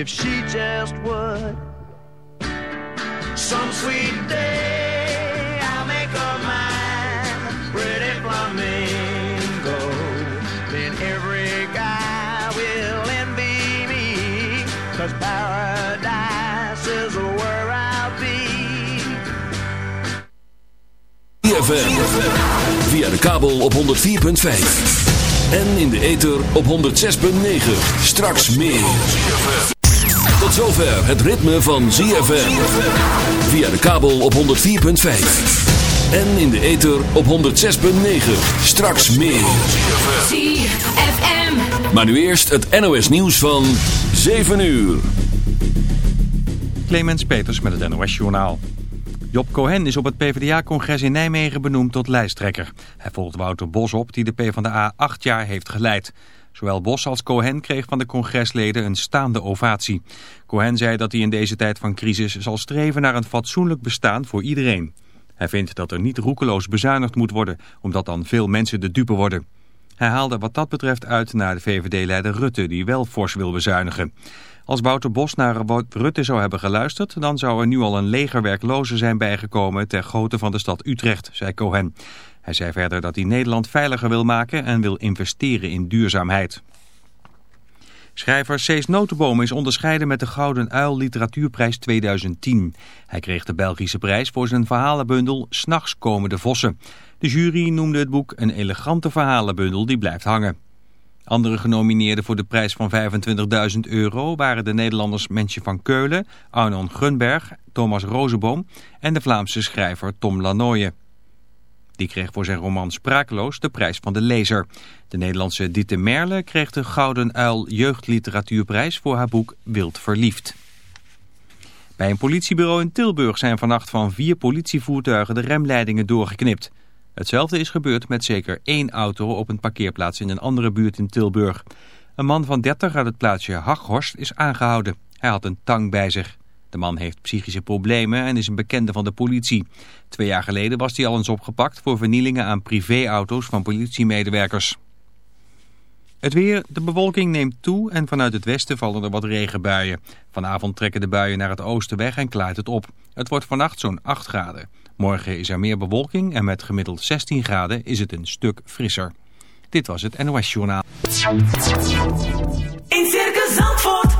If she just would. Some sweet day I'll make her mine, pretty flamingo. Then every guy will envy me, cause paradise is where I'll be. ZFM. Via de kabel op 104.5. En in de ether op 106.9. Straks meer. Tot zover het ritme van ZFM. Via de kabel op 104.5. En in de ether op 106.9. Straks meer. ZFM. Maar nu eerst het NOS nieuws van 7 uur. Clemens Peters met het NOS Journaal. Job Cohen is op het PvdA-congres in Nijmegen benoemd tot lijsttrekker. Hij volgt Wouter Bos op, die de PvdA acht jaar heeft geleid. Zowel Bos als Cohen kreeg van de congresleden een staande ovatie. Cohen zei dat hij in deze tijd van crisis zal streven naar een fatsoenlijk bestaan voor iedereen. Hij vindt dat er niet roekeloos bezuinigd moet worden, omdat dan veel mensen de dupe worden. Hij haalde wat dat betreft uit naar de VVD-leider Rutte, die wel fors wil bezuinigen. Als Wouter Bos naar Rutte zou hebben geluisterd... dan zou er nu al een leger werklozen zijn bijgekomen... ter grootte van de stad Utrecht, zei Cohen. Hij zei verder dat hij Nederland veiliger wil maken... en wil investeren in duurzaamheid. Schrijver Cees Notenboom is onderscheiden met de Gouden Uil Literatuurprijs 2010. Hij kreeg de Belgische prijs voor zijn verhalenbundel S'nachts komen de vossen. De jury noemde het boek een elegante verhalenbundel die blijft hangen. Andere genomineerden voor de prijs van 25.000 euro waren de Nederlanders Mensje van Keulen, Arnon Gunberg, Thomas Rozeboom en de Vlaamse schrijver Tom Lanoye. Die kreeg voor zijn roman Sprakeloos de prijs van de lezer. De Nederlandse Dieter Merle kreeg de Gouden Uil Jeugdliteratuurprijs voor haar boek Wild Verliefd. Bij een politiebureau in Tilburg zijn vannacht van vier politievoertuigen de remleidingen doorgeknipt. Hetzelfde is gebeurd met zeker één auto op een parkeerplaats in een andere buurt in Tilburg. Een man van 30 uit het plaatsje Haghorst is aangehouden. Hij had een tang bij zich. De man heeft psychische problemen en is een bekende van de politie. Twee jaar geleden was hij al eens opgepakt voor vernielingen aan privéauto's van politiemedewerkers. Het weer, de bewolking neemt toe en vanuit het westen vallen er wat regenbuien. Vanavond trekken de buien naar het oosten weg en klaart het op. Het wordt vannacht zo'n 8 graden. Morgen is er meer bewolking en met gemiddeld 16 graden is het een stuk frisser. Dit was het NOS Journaal. In Circus Zandvoort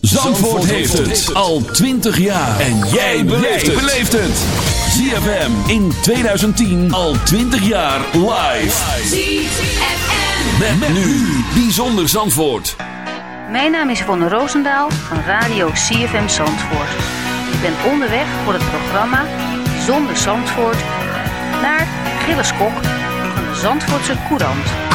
Zandvoort heeft het al 20 jaar. En jij beleeft het. ZFM in 2010 al 20 jaar live. ZFM. Met, nu Bijzonder Zandvoort. Mijn naam is Yvonne Roosendaal van Radio CFM Zandvoort. Ik ben onderweg voor het programma Zonder Zandvoort naar Gilles Kok van de Zandvoortse Courant.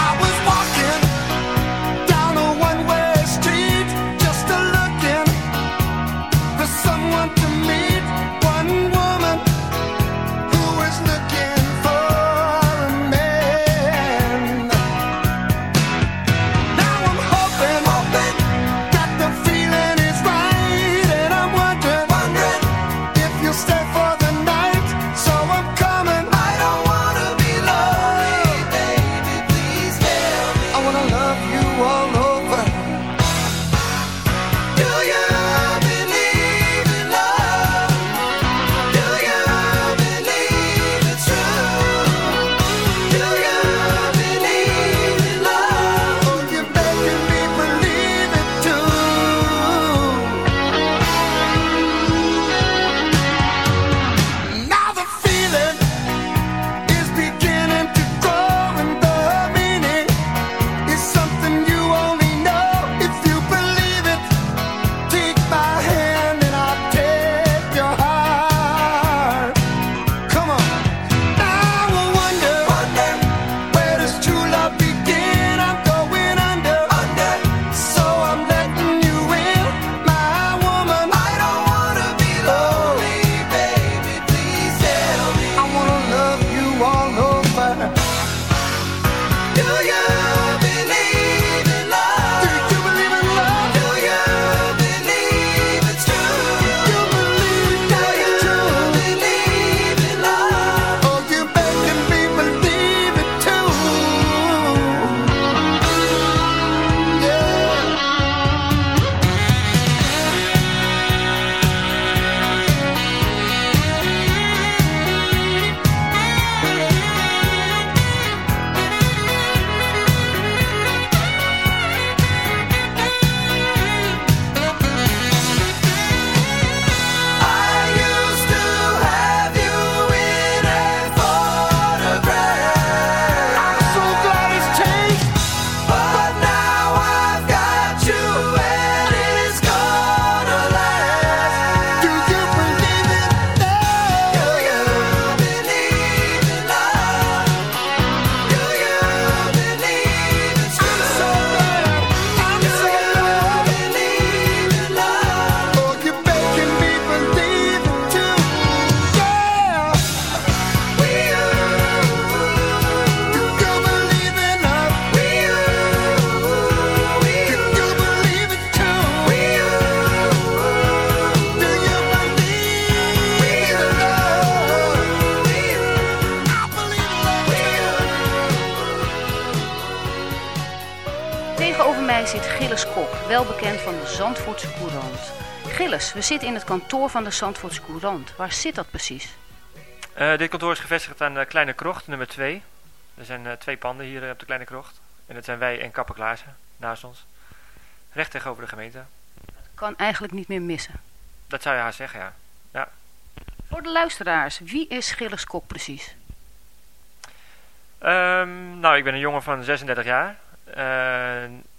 Zandvoortse Courant. Gilles, we zitten in het kantoor van de Zandvoortse Courant. Waar zit dat precies? Eh, dit kantoor is gevestigd aan de Kleine Krocht, nummer 2. Er zijn eh, twee panden hier eh, op de Kleine Krocht. En dat zijn wij en Kapper Klaassen, naast ons. Recht tegenover de gemeente. Kan eigenlijk niet meer missen. Dat zou je haast zeggen, ja. ja. Voor de luisteraars, wie is Gilles Kok precies? Ehm, nou, ik ben een jongen van 36 jaar. Eh,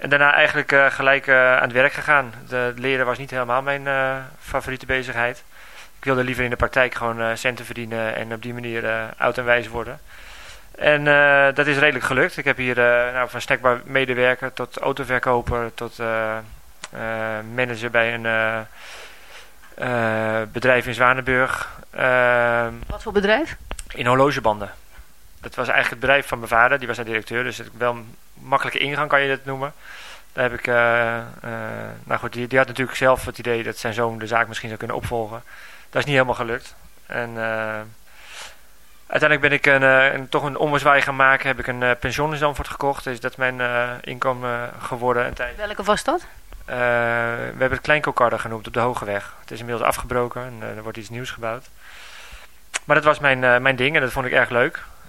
En daarna eigenlijk gelijk aan het werk gegaan. De leren was niet helemaal mijn favoriete bezigheid. Ik wilde liever in de praktijk gewoon centen verdienen en op die manier oud en wijs worden. En dat is redelijk gelukt. Ik heb hier nou, van snackbar medewerker tot autoverkoper tot manager bij een bedrijf in Zwanenburg. Uh, Wat voor bedrijf? In horlogebanden. Dat was eigenlijk het bedrijf van mijn vader, die was daar directeur, dus het, wel een makkelijke ingang kan je dat noemen. Daar heb ik, uh, nou goed, die, die, had natuurlijk zelf het idee dat zijn zoon de zaak misschien zou kunnen opvolgen. Dat is niet helemaal gelukt. En uiteindelijk ben ik een, een, toch een ommezwaai gaan maken, heb ik een pensioen in Zandvoort gekocht. Dus dat is mijn inkomen geworden. Een tijd. Welke was dat? We hebben het Kleinkokarde genoemd op de Hogeweg. Het is inmiddels afgebroken en er wordt iets nieuws gebouwd. Maar dat was mijn, mijn ding en dat vond ik erg leuk.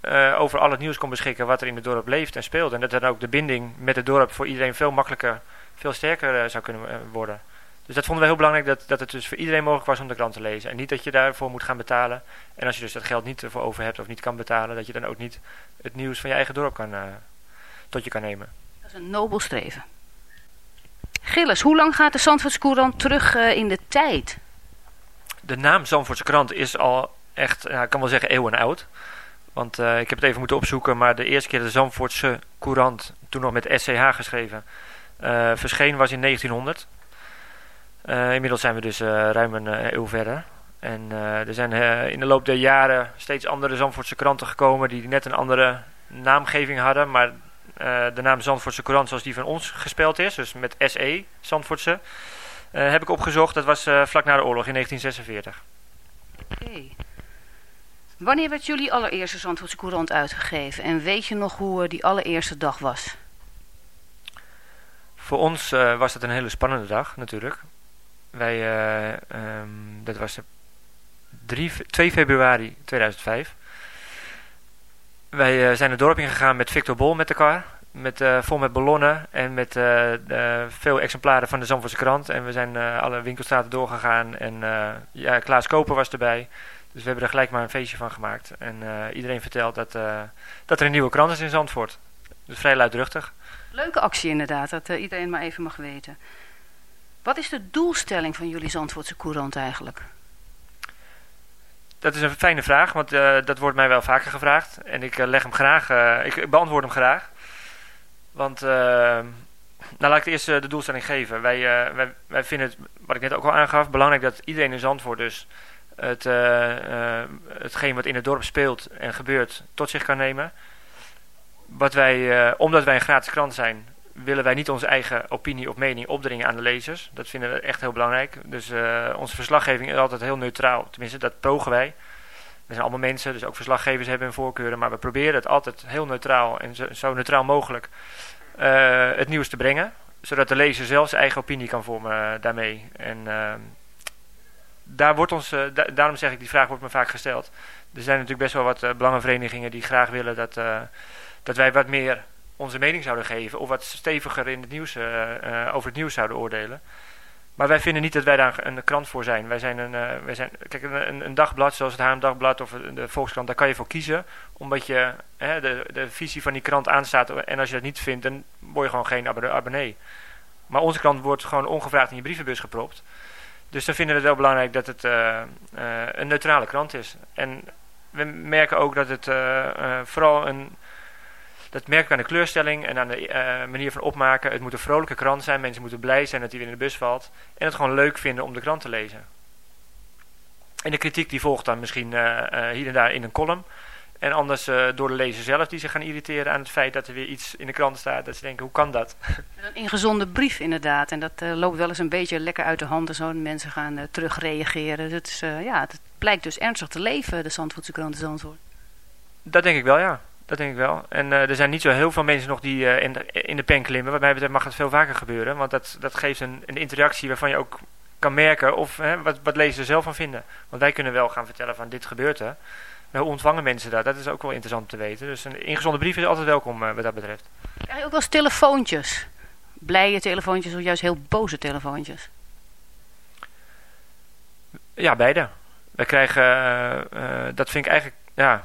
eh, over al het nieuws kon beschikken wat er in het dorp leeft en speelt. En dat dan ook de binding met het dorp voor iedereen veel makkelijker, veel sterker eh, zou kunnen eh, worden. Dus dat vonden we heel belangrijk, dat, dat het dus voor iedereen mogelijk was om de krant te lezen. En niet dat je daarvoor moet gaan betalen. En als je dus dat geld niet ervoor over hebt of niet kan betalen, dat je dan ook niet het nieuws van je eigen dorp kan, tot je kan nemen. Dat is een nobel streven. Gilles, hoe lang gaat de Zandvoortse courant terug in de tijd? de naam Zandvoortse krant is al echt, ja, ik kan wel zeggen eeuwen oud. Want eh, ik heb het even moeten opzoeken, maar de eerste keer de Zandvoortse courant, toen nog met SCH geschreven, eh, verscheen was in 1900. Eh, inmiddels zijn we dus ruim een eeuw verder. En er zijn in de loop der jaren steeds andere Zandvoortse kranten gekomen die net een andere naamgeving hadden. Maar de naam Zandvoortse Courant zoals die van ons gespeld is, dus met SE, Zandvoortse, heb ik opgezocht. Dat was vlak na de oorlog in 1946. Oké. Wanneer werd jullie allereerste Zandvoortse courant uitgegeven? En weet je nog hoe eh, die allereerste dag was? Voor ons eh, was het een hele spannende dag natuurlijk. Wij, eh, ehm, dat was de 3, fe- 2 februari 2005. Wij zijn het dorp ingegaan met Victor Bol met elkaar. Met, vol met ballonnen en met veel exemplaren van de Zandvoortse krant. En we zijn alle winkelstraten doorgegaan. En ja, Klaas Koper was erbij. Dus we hebben er gelijk maar een feestje van gemaakt. En eh, iedereen vertelt dat, eh, dat er een nieuwe krant is in Zandvoort. Dus vrij luidruchtig. Leuke actie inderdaad, dat eh, iedereen maar even mag weten. Wat is de doelstelling van jullie Zandvoortse courant eigenlijk? Dat is een fijne vraag, want dat wordt mij wel vaker gevraagd. En ik leg hem graag, ik, ik beantwoord hem graag. Want, nou laat ik eerst de doelstelling geven. Wij, wij, wij vinden het, wat ik net ook al aangaf, belangrijk dat iedereen in Zandvoort dus het, eh, eh, hetgeen wat in het dorp speelt en gebeurt tot zich kan nemen. Wat wij, eh, omdat wij een gratis krant zijn, willen wij niet onze eigen opinie of mening opdringen aan de lezers. Dat vinden we echt heel belangrijk. Dus onze verslaggeving is altijd heel neutraal. Tenminste, dat pogen wij. We zijn allemaal mensen, dus ook verslaggevers hebben hun voorkeuren. Maar we proberen het altijd heel neutraal en zo, neutraal mogelijk het nieuws te brengen. Zodat de lezer zelf zijn eigen opinie kan vormen daarmee. En ehm, daar wordt ons, eh, da- daarom zeg ik, die vraag wordt me vaak gesteld. Er zijn natuurlijk best wel wat eh, belangenverenigingen die graag willen dat, eh, dat wij wat meer onze mening zouden geven. Of wat steviger in het nieuws, over het nieuws zouden oordelen. Maar wij vinden niet dat wij daar een krant voor zijn. Wij zijn een, wij zijn, kijk, een, een, dagblad zoals het Haarlem Dagblad of de Volkskrant, daar kan je voor kiezen. Omdat je hè, de, de visie van die krant aanstaat. En als je dat niet vindt, dan word je gewoon geen abonne- abonnee. Maar onze krant wordt gewoon ongevraagd in je brievenbus gepropt. Dus dan vinden we het wel belangrijk dat het eh, eh, een neutrale krant is. En we merken ook dat het eh, vooral een... Dat merk ik aan de kleurstelling en aan de manier van opmaken. Het moet een vrolijke krant zijn. Mensen moeten blij zijn dat hij weer in de bus valt. En het gewoon leuk vinden om de krant te lezen. En de kritiek die volgt dan misschien hier en daar in een column. En anders eh, door de lezer zelf die zich gaan irriteren aan het feit dat er weer iets in de krant staat. Dat ze denken, hoe kan dat? Een ingezonde brief inderdaad. En dat eh, loopt wel eens een beetje lekker uit de hand en zo. En mensen gaan eh, terugreageren. Het, is, eh, ja, het blijkt dus ernstig te leven, de Zandvoortse krant Zandvoort. Dat denk ik wel, ja. Dat denk ik wel. En er zijn niet zo heel veel mensen nog die in, de, in de pen klimmen. Wat mij betreft mag het veel vaker gebeuren. Want dat, dat geeft een, een interactie waarvan je ook kan merken of hè, wat, wat lezers er zelf van vinden. Want wij kunnen wel gaan vertellen van dit gebeurt er. Hoe ontvangen mensen dat? Dat is ook wel interessant om te weten. Dus een ingezonde brief is altijd welkom eh, wat dat betreft. Krijg je ook wel eens telefoontjes? Blije telefoontjes of juist heel boze telefoontjes? Ja, beide. We krijgen, eh, eh, dat vind ik eigenlijk, ja,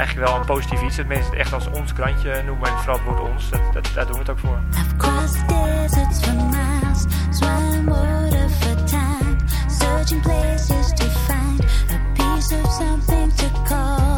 eigenlijk wel een positief iets. Dat mensen het echt als ons krantje noemen. En vooral het woord ons. Dat, dat, daar doen we het ook voor. Searching places to find a piece of something to call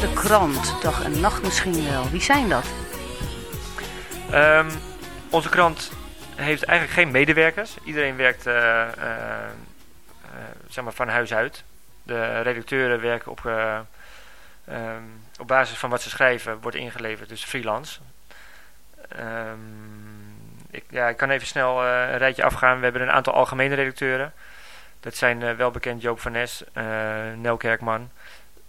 de krant? Dag en nacht misschien wel. Wie zijn dat? Ehm, onze krant heeft eigenlijk geen medewerkers. Iedereen werkt eh, eh, eh, zeg maar van huis uit. De redacteuren werken op, eh, ehm, op basis van wat ze schrijven, wordt ingeleverd, dus freelance. Ehm, ik, ja, ik kan even snel een rijtje afgaan. We hebben een aantal algemene redacteuren. Dat zijn eh, wel bekend Joop van Nes, Nel Kerkman.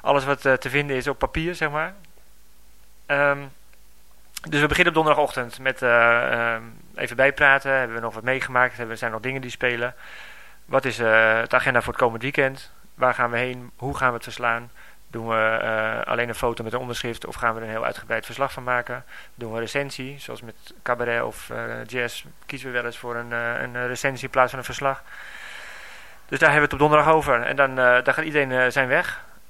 alles wat eh, te vinden is op papier, zeg maar. Ehm, dus we beginnen op donderdagochtend met eh, ehm, even bijpraten. Hebben we nog wat meegemaakt? Hebben, zijn er nog dingen die spelen? Wat is eh, het agenda voor het komend weekend? Waar gaan we heen? Hoe gaan we het verslaan? Doen we alleen een foto met een onderschrift of gaan we er een heel uitgebreid verslag van maken? Doen we recensie, zoals met cabaret of jazz, kiezen we wel eens voor een, een recensie in plaats van een verslag. Dus daar hebben we het op donderdag over. En dan, dan gaat iedereen zijn weg.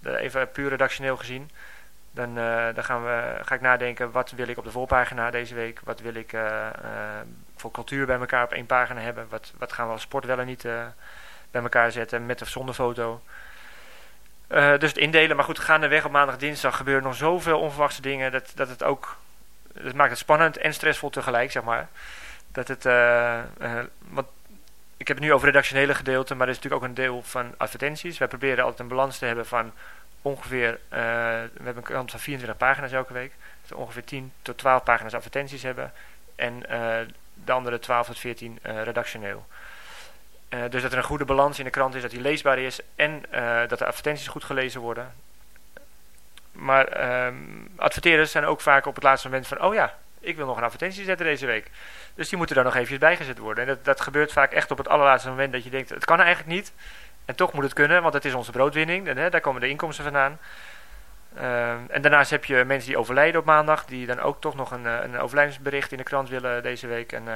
De- even puur redactioneel gezien. Dan, eh, dan gaan we, ga ik nadenken, wat wil ik op de voorpagina deze week? Wat wil ik eh, eh, voor cultuur bij elkaar op één pagina hebben? Wat, wat gaan we als sport wel en niet eh, bij elkaar zetten, met of zonder foto? Eh, dus het indelen, maar goed, gaandeweg op maandag, dinsdag gebeuren nog zoveel onverwachte dingen... dat, dat het ook, dat maakt het spannend en stressvol tegelijk, zeg maar. Dat het, eh, eh, want ik heb het nu over redactionele gedeelte, maar er is natuurlijk ook een deel van advertenties. Wij proberen altijd een balans te hebben van ongeveer, eh, we hebben een krant van 24 pagina's elke week. Dus ongeveer 10 tot 12 pagina's advertenties hebben. En eh, de andere 12 tot 14 eh, redactioneel. Dus dat er een goede balans in de krant is, dat die leesbaar is en dat de advertenties goed gelezen worden. Maar ehm, adverteerders zijn ook vaak op het laatste moment van, oh ja, ik wil nog een advertentie zetten deze week. Dus die moeten daar nog eventjes bijgezet worden. En dat, dat gebeurt vaak echt op het allerlaatste moment dat je denkt, het kan eigenlijk niet. En toch moet het kunnen, want het is onze broodwinning. Hè, daar komen de inkomsten vandaan. Ehm, en daarnaast heb je mensen die overlijden op maandag, die dan ook toch nog een, eh, een overlijdensbericht in de krant willen deze week. En eh,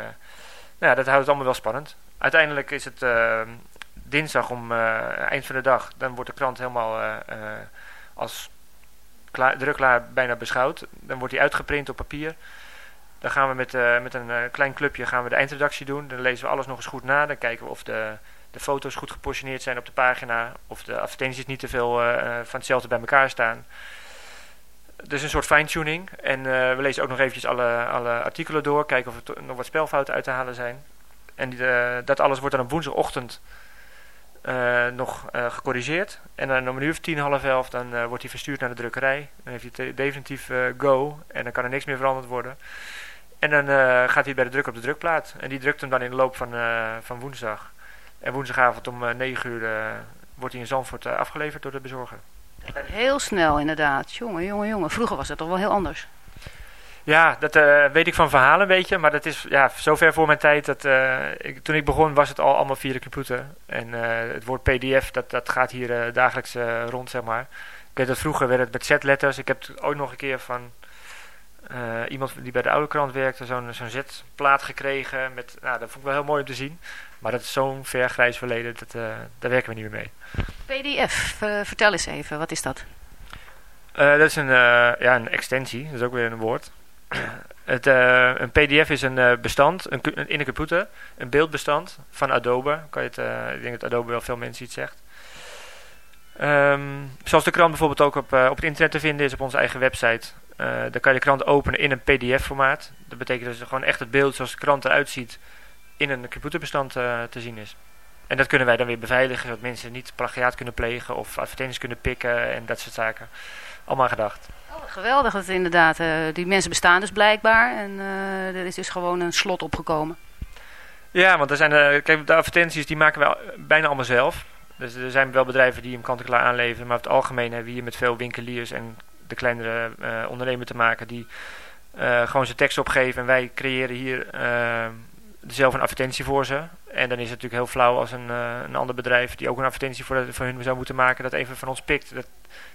nou ja, dat houdt het allemaal wel spannend. Uiteindelijk is het ehm, dinsdag om eh, eind van de dag, dan wordt de krant helemaal als klaar, drukklaar bijna beschouwd. Dan wordt die uitgeprint op papier. Dan gaan we met, eh, met een eh, klein clubje gaan we de eindredactie doen. Dan lezen we alles nog eens goed na. Dan kijken we of de, de foto's goed gepositioneerd zijn op de pagina. Of de advertenties niet te veel eh, van hetzelfde bij elkaar staan. Dus een soort fine-tuning. En we lezen ook nog eventjes alle, alle artikelen door. Kijken of er nog wat spelfouten uit te halen zijn. En dat alles wordt dan op woensdagochtend nog eh, gecorrigeerd. En dan om een uur of tien, half elf, dan wordt hij verstuurd naar de drukkerij. Dan heeft hij definitief go. En dan kan er niks meer veranderd worden. En dan eh, gaat hij bij de druk op de drukplaat. En die drukt hem dan in de loop van, eh, van woensdag. En woensdagavond om eh, 9 uur eh, wordt hij in Zandvoort afgeleverd door de bezorger. Heel snel inderdaad. Jongen, jongen, jongen. Vroeger was het toch wel heel anders. Ja, dat weet ik van verhalen een beetje. Maar dat is ja, zover voor mijn tijd. Dat, ik, toen ik begon was het al allemaal via de computer. En het woord pdf, dat, dat gaat hier dagelijks rond, zeg maar. Ik weet dat vroeger werd het met z-letters. Ik heb het ooit nog een keer van eh, iemand die bij de oude krant werkte... zo'n zo'n z-plaat gekregen. Met, nou, dat vond ik wel heel mooi om te zien. Maar dat is zo'n ver grijs verleden. Dat, eh, daar werken we niet meer mee. PDF, eh, vertel eens even, wat is dat? Dat is een, ja, een extensie, dat is ook weer een woord. Het, een PDF is een bestand een, in een computer, een beeldbestand van Adobe. Kan je het, ik denk dat Adobe wel veel mensen iets zegt. Ehm, zoals de krant bijvoorbeeld ook op, op het internet te vinden is op onze eigen website. Eh dan kan je de krant openen in een PDF-formaat. Dat betekent dus gewoon echt het beeld zoals de krant eruit ziet in een computerbestand eh, te zien is. En dat kunnen wij dan weer beveiligen, zodat mensen niet plagiaat kunnen plegen of advertenties kunnen pikken en dat soort zaken. Allemaal gedacht. Oh, geweldig dat inderdaad. eh, die mensen bestaan dus blijkbaar. En er is dus gewoon een slot opgekomen. Ja, want er zijn, kijk, de advertenties die maken we bijna allemaal zelf. Dus er zijn wel bedrijven die hem kant-en-klaar aanleveren. Maar over het algemeen hebben we hier met veel winkeliers en kleinere eh ondernemers te maken die eh, gewoon zijn tekst opgeven. En wij creëren hier eh, zelf een advertentie voor ze. En dan is het natuurlijk heel flauw als een, een ander bedrijf die ook een advertentie voor, voor hun zou moeten maken, dat even van ons pikt. Dat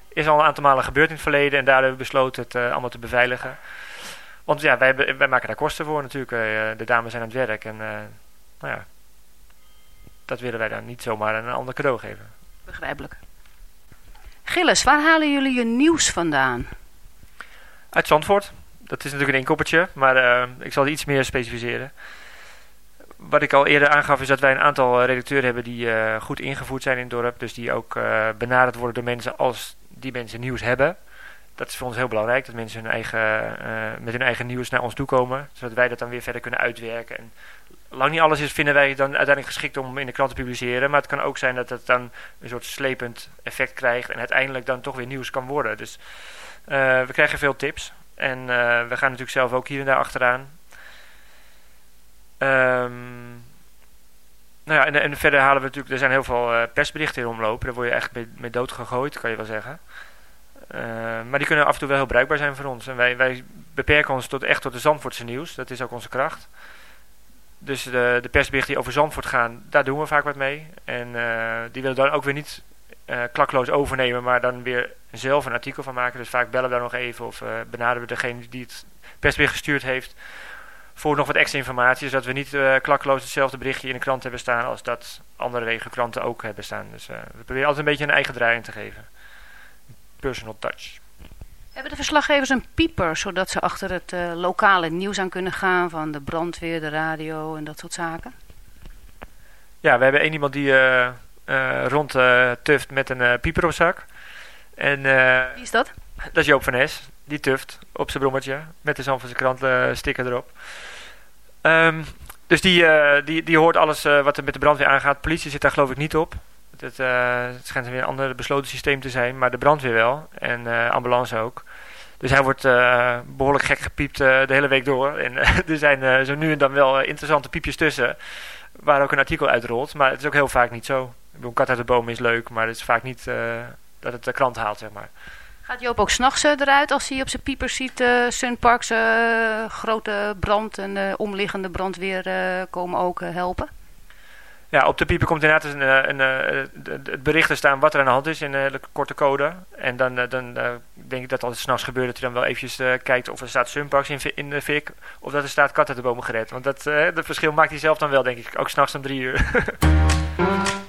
is al een aantal malen gebeurd in het verleden en daar hebben we besloten het allemaal te beveiligen. Want ja, wij, wij maken daar kosten voor natuurlijk. De dames zijn aan het werk en nou ja, dat willen wij dan niet zomaar een ander cadeau geven. Begrijpelijk. Gilles, waar halen jullie je nieuws vandaan? Uit Zandvoort. Dat is natuurlijk een inkoppertje, maar eh, ik zal het iets meer specificeren. Wat ik al eerder aangaf is dat wij een aantal eh, redacteuren hebben die eh, goed ingevoerd zijn in het dorp. Dus die ook benaderd worden door mensen als die mensen nieuws hebben. Dat is voor ons heel belangrijk, dat mensen hun eigen, met hun eigen nieuws naar ons toe komen. Zodat wij dat dan weer verder kunnen uitwerken. En lang niet alles is, vinden wij dan uiteindelijk geschikt om in de krant te publiceren. Maar het kan ook zijn dat het dan een soort slepend effect krijgt. En uiteindelijk dan toch weer nieuws kan worden. Dus eh, we krijgen veel tips. En eh, we gaan natuurlijk zelf ook hier en daar achteraan. Ehm, nou ja, en, en verder halen we natuurlijk... Er zijn heel veel eh, persberichten in omlopen. Daar word je echt mee, mee dood gegooid, kan je wel zeggen. Maar die kunnen af en toe wel heel bruikbaar zijn voor ons. En wij, wij beperken ons tot, echt tot de Zandvoortse nieuws. Dat is ook onze kracht. Dus de, de persberichten die over Zandvoort gaan, daar doen we vaak wat mee. En eh, die willen dan ook weer niet eh, klakloos overnemen, maar dan weer zelf een artikel van maken. Dus vaak bellen we daar nog even of eh, benaderen we degene die het persbericht gestuurd heeft voor nog wat extra informatie. Zodat we niet klakloos hetzelfde berichtje in de krant hebben staan als dat andere regenkranten ook hebben staan. Dus we proberen altijd een beetje een eigen draai in te geven. Personal touch. Hebben de verslaggevers een pieper, zodat ze achter het eh, lokale nieuws aan kunnen gaan van de brandweer, de radio en dat soort zaken? Ja, we hebben één iemand die uh, rond tuft met een pieper op zak. En, Wie is dat? Dat is Joop van Es. Die tuft op zijn brommetje met de Zandvoortse van zijn sticker erop. Ehm, dus die, die, die hoort alles wat er met de brandweer aangaat. Politie zit daar geloof ik niet op. Eh, het schijnt weer een ander besloten systeem te zijn, maar de brandweer wel. En eh, ambulance ook. Dus hij wordt eh, behoorlijk gek gepiept de hele week door. En er zijn zo nu en dan wel interessante piepjes tussen, waar ook een artikel uitrolt. Maar het is ook heel vaak niet zo. Een kat uit de boom is leuk, maar het is vaak niet dat het de krant haalt, zeg maar. Gaat Joop ook s'nachts eruit als hij op zijn piepers ziet uh, Sunparks grote brand en de omliggende brandweer komen ook helpen? Ja, op de pieper komt inderdaad dus een, eh, een, eh, eh, het bericht te staan wat er aan de hand is in een hele korte code. En dan, dan denk ik dat als het s'nachts gebeurt dat je dan wel eventjes kijkt of er staat Sunparks in, in de fik. Of dat er staat kat uit de bomen gered. Want dat, dat verschil maakt hij zelf dan wel, denk ik. Ook s'nachts om drie uur.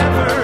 forever.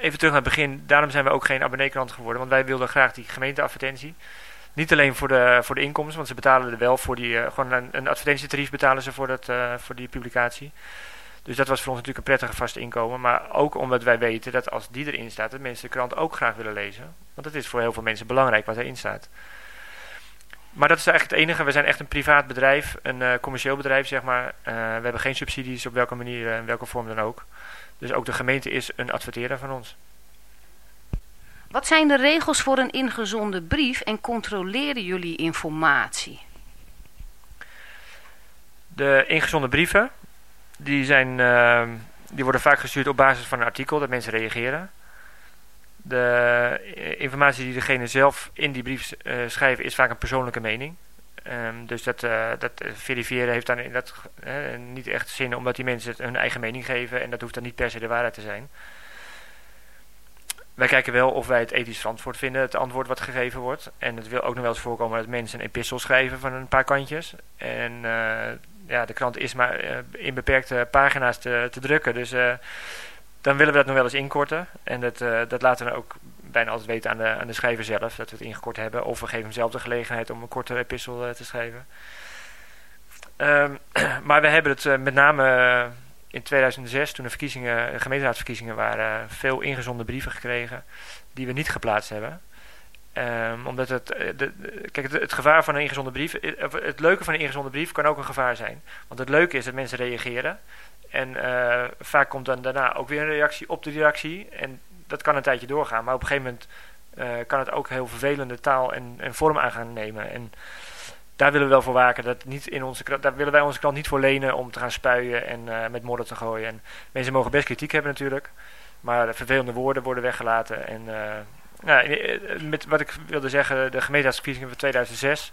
Even terug naar het begin, daarom zijn we ook geen abonneekrant geworden, want wij wilden graag die gemeenteadvertentie. Niet alleen voor de, voor de inkomsten, want ze betalen er wel voor die, eh, gewoon een, advertentietarief betalen ze voor, dat, eh, voor die publicatie. Dus dat was voor ons natuurlijk een prettige vaste inkomen. Maar ook omdat wij weten dat als die erin staat, dat mensen de krant ook graag willen lezen. Want het is voor heel veel mensen belangrijk wat erin staat. Maar dat is eigenlijk het enige. We zijn echt een privaat bedrijf, een eh, commercieel bedrijf, zeg maar. We hebben geen subsidies op welke manier en welke vorm dan ook. Dus ook de gemeente is een adverteerder van ons. Wat zijn de regels voor een ingezonden brief en controleren jullie informatie? De ingezonden brieven, die, zijn, ehm, die worden vaak gestuurd op basis van een artikel dat mensen reageren. De informatie die degene zelf in die brief eh, schrijven is vaak een persoonlijke mening. Ehm, dus dat, eh, dat eh, verifiëren heeft dan in dat, eh, niet echt zin omdat die mensen hun eigen mening geven en dat hoeft dan niet per se de waarheid te zijn. Wij kijken wel of wij het ethisch verantwoord vinden, het antwoord wat gegeven wordt. En het wil ook nog wel eens voorkomen dat mensen een epistel schrijven van een paar kantjes. En ja, de krant is maar in beperkte pagina's te, te drukken. Dus dan willen we dat nog wel eens inkorten. En dat, dat laten we ook bijna altijd weten aan de, aan de schrijver zelf, dat we het ingekort hebben. Of we geven hem zelf de gelegenheid om een korte epistel eh, te schrijven. Ehm, maar we hebben het eh, met name eh, in 2006, toen de, verkiezingen, gemeenteraadsverkiezingen waren, veel ingezonden brieven gekregen die we niet geplaatst hebben. Ehm, omdat het, de, kijk, het, het gevaar van een ingezonden brief, of het leuke van een ingezonden brief kan ook een gevaar zijn. Want het leuke is dat mensen reageren. En vaak komt dan daarna ook weer een reactie op de reactie. En dat kan een tijdje doorgaan. Maar op een gegeven moment eh, kan het ook heel vervelende taal en, en vorm aan gaan nemen. En daar willen we wel voor waken. Dat niet in onze, daar willen wij onze klant niet voor lenen om te gaan spuien en eh, met modder te gooien. En mensen mogen best kritiek hebben natuurlijk. Maar vervelende woorden worden weggelaten. En eh, eh, met wat ik wilde zeggen, de gemeenteraadsverkiezingen van 2006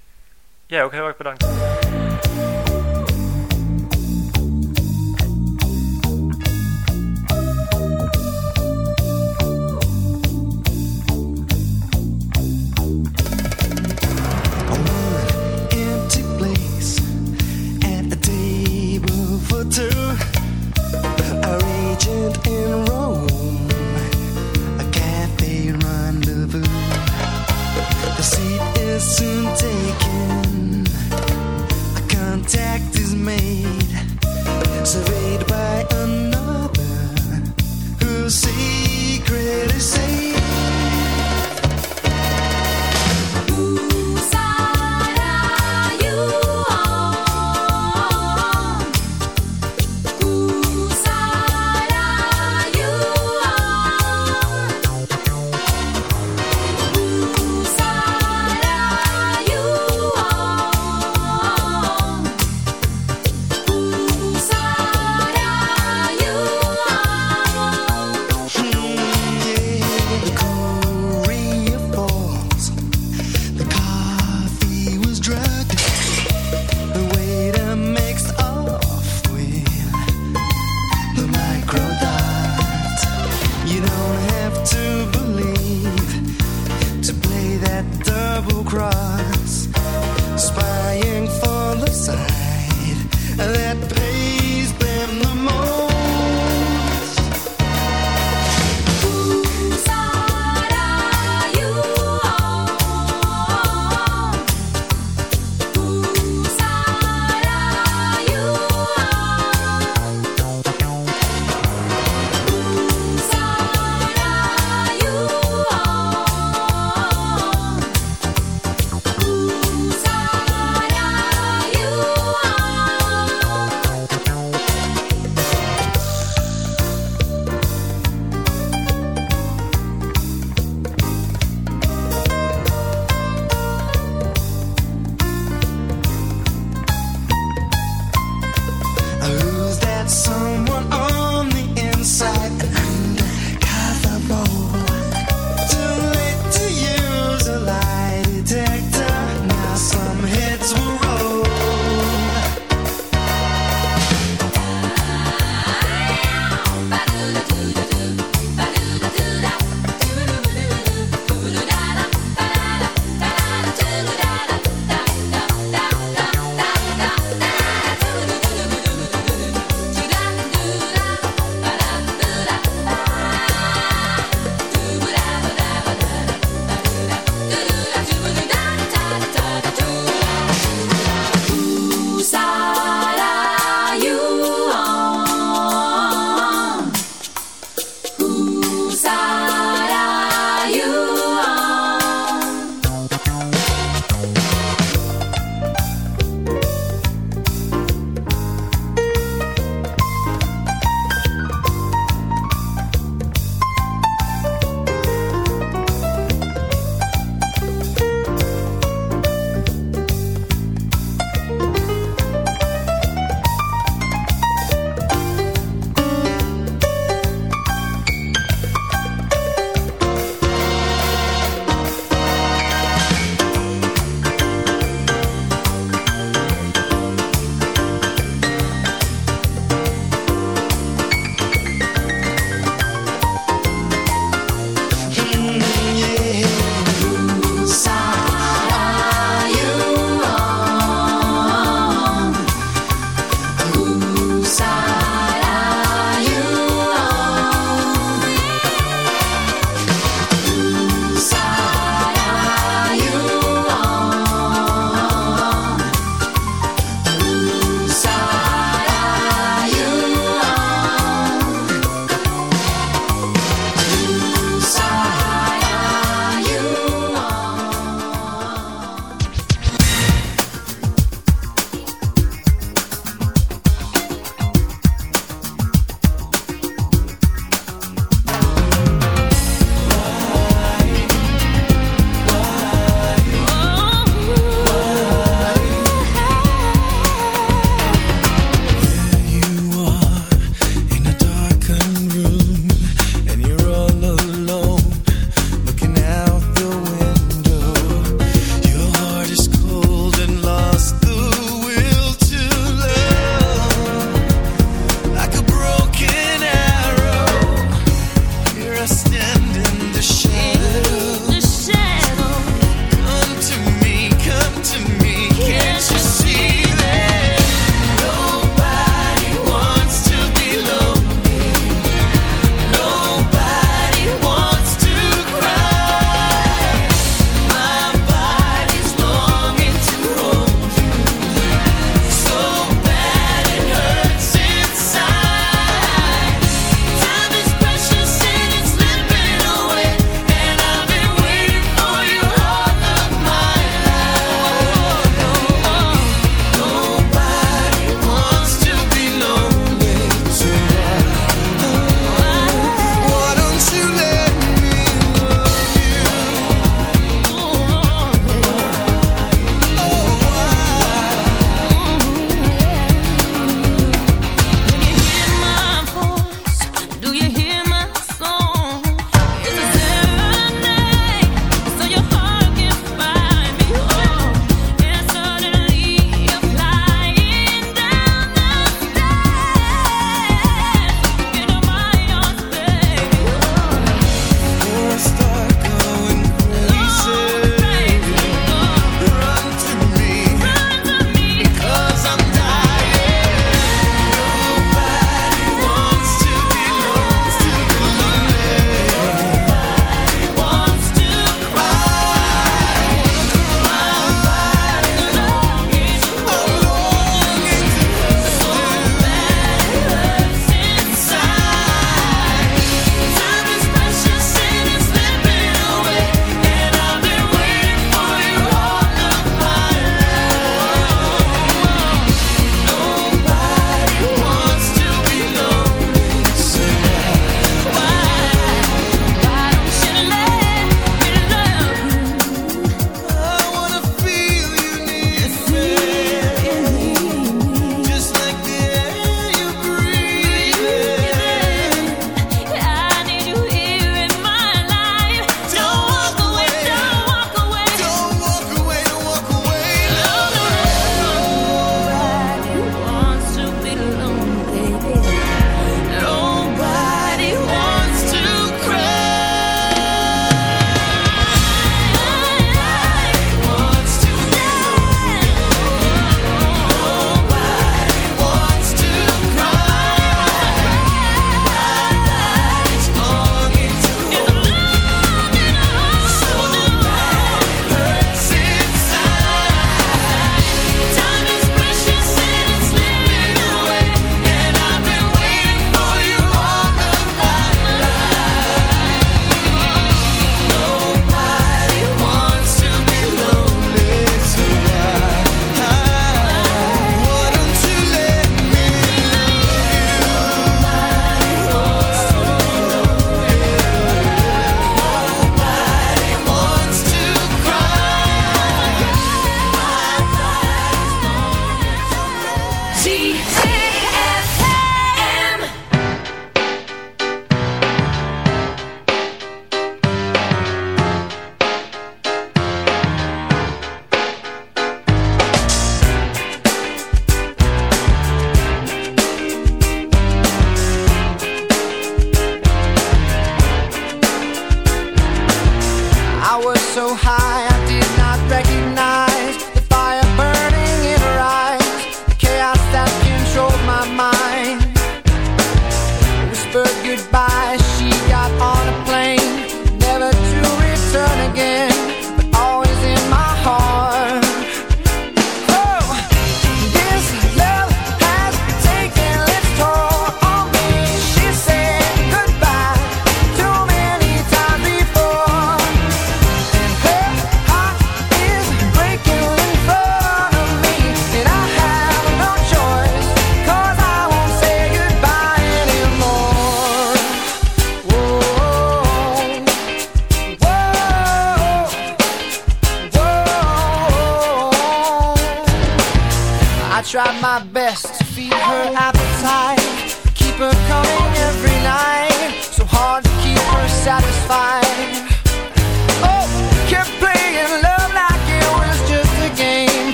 Jij ook heel erg bedankt. empty place contact is made, surveyed by another whose secret is safe.